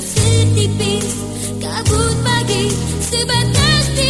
setipis kabut pagi sebatas diri